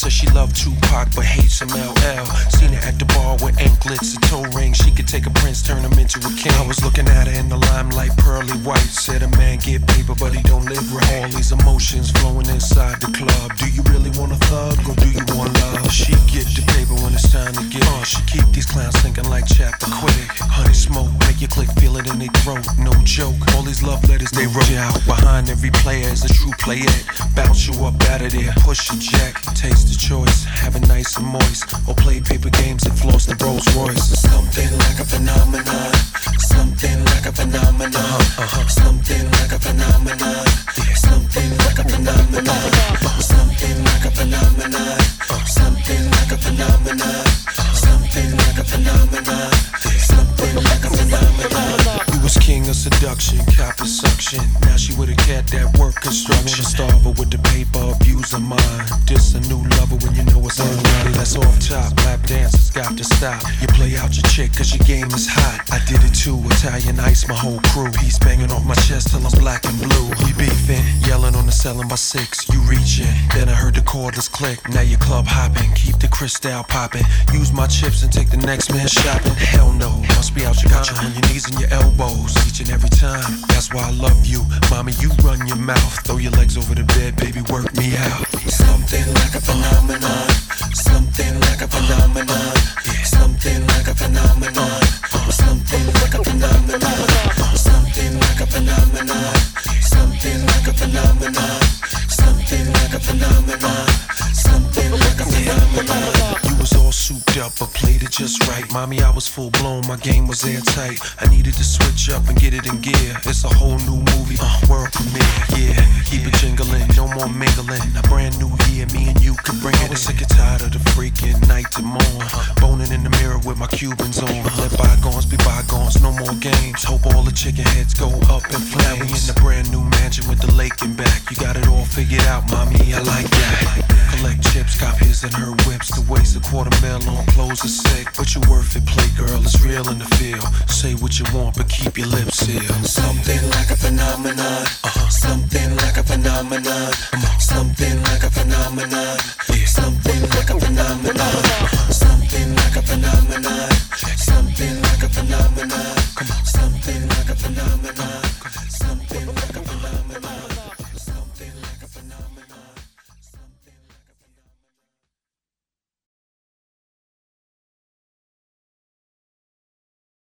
Says she loved Tupac but hates some LL. Seen her at the bar with anklets and toe rings. She could take a prince, turn him into a king. I was looking at her in the limelight, pearly white. Said a man get paper, but he don't live right. All these emotions flowing inside the club. Do you really want a thug or do you want love? She get the paper when it's time to get. Uh, she keep these clowns thinking like chapter quick. Honey smoke, make your click feel it in their throat. No joke. All these love letters they wrote you out. Behind every player is a true player. Bounce you up out of there, push your jack. Taste the choice, have it nice and moist. Or play paper games and floss the Rolls Royce. Something like a phenomenon. Something like a phenomenon. Uh-huh, uh-huh. Something like a phenomenon. Seduction, copper suction. Now she with a cat that work construction. Starve her with the paper, abuse her mind. This a new lover when you know it's unready. That's off top. Lap dancers got to stop. You play out your chick cause your game is hot. I did it too, Italian ice, my whole crew. He's banging off my chest till I'm black and blue. We yelling on the selling by six. You reaching, then I heard the cordless click. Now you club hopping, keep the crystal popping. Use my chips and take the next man shopping. Hell no, must be out your got you on your knees and your elbows each and every time. That's why I love you, mommy. You run your mouth, throw your legs over the bed, baby. Work me out. Something like a phenomenon. Something like a phenomenon. Something like a phenomenon. Something like a phenomenon. Something like a phenomenon. Something like a phenomenon. Something like a phenomenon. You was all souped up, but played it just right. Mommy, I was full blown, my game was airtight. I needed to switch up and get it in gear. It's a whole new movie, uh, world premiere. Yeah, keep it jingling, no more mingling. A brand new year, me and you could bring it. I was sick and tired of the freaking night to morn. Boning in the mirror with my Cubans on. Let bygones be bygones, no more games. Hope all the chicken heads go up in flames. We in the brand new mansion with the lake in back. You got it all figured out, mommy. I like that. Collect chips, cop his and her whips. To waste a quarter mil on clothes is sick. But you worth it, play girl. It's real in the field. Say what you want, but keep your lips sealed. Something like a phenomenon. Something like a phenomenon. Something like a phenomenon. Something like a phenomenon. Something like a phenomenon. Something like a phenomenon.